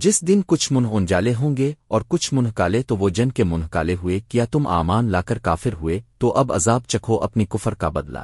جس دن کچھ منہ انجالے ہوں گے اور کچھ منہ کالے تو وہ جن کے منہ کالے ہوئے کیا تم آمان لا کر کافر ہوئے تو اب عذاب چکھو اپنی کفر کا بدلہ۔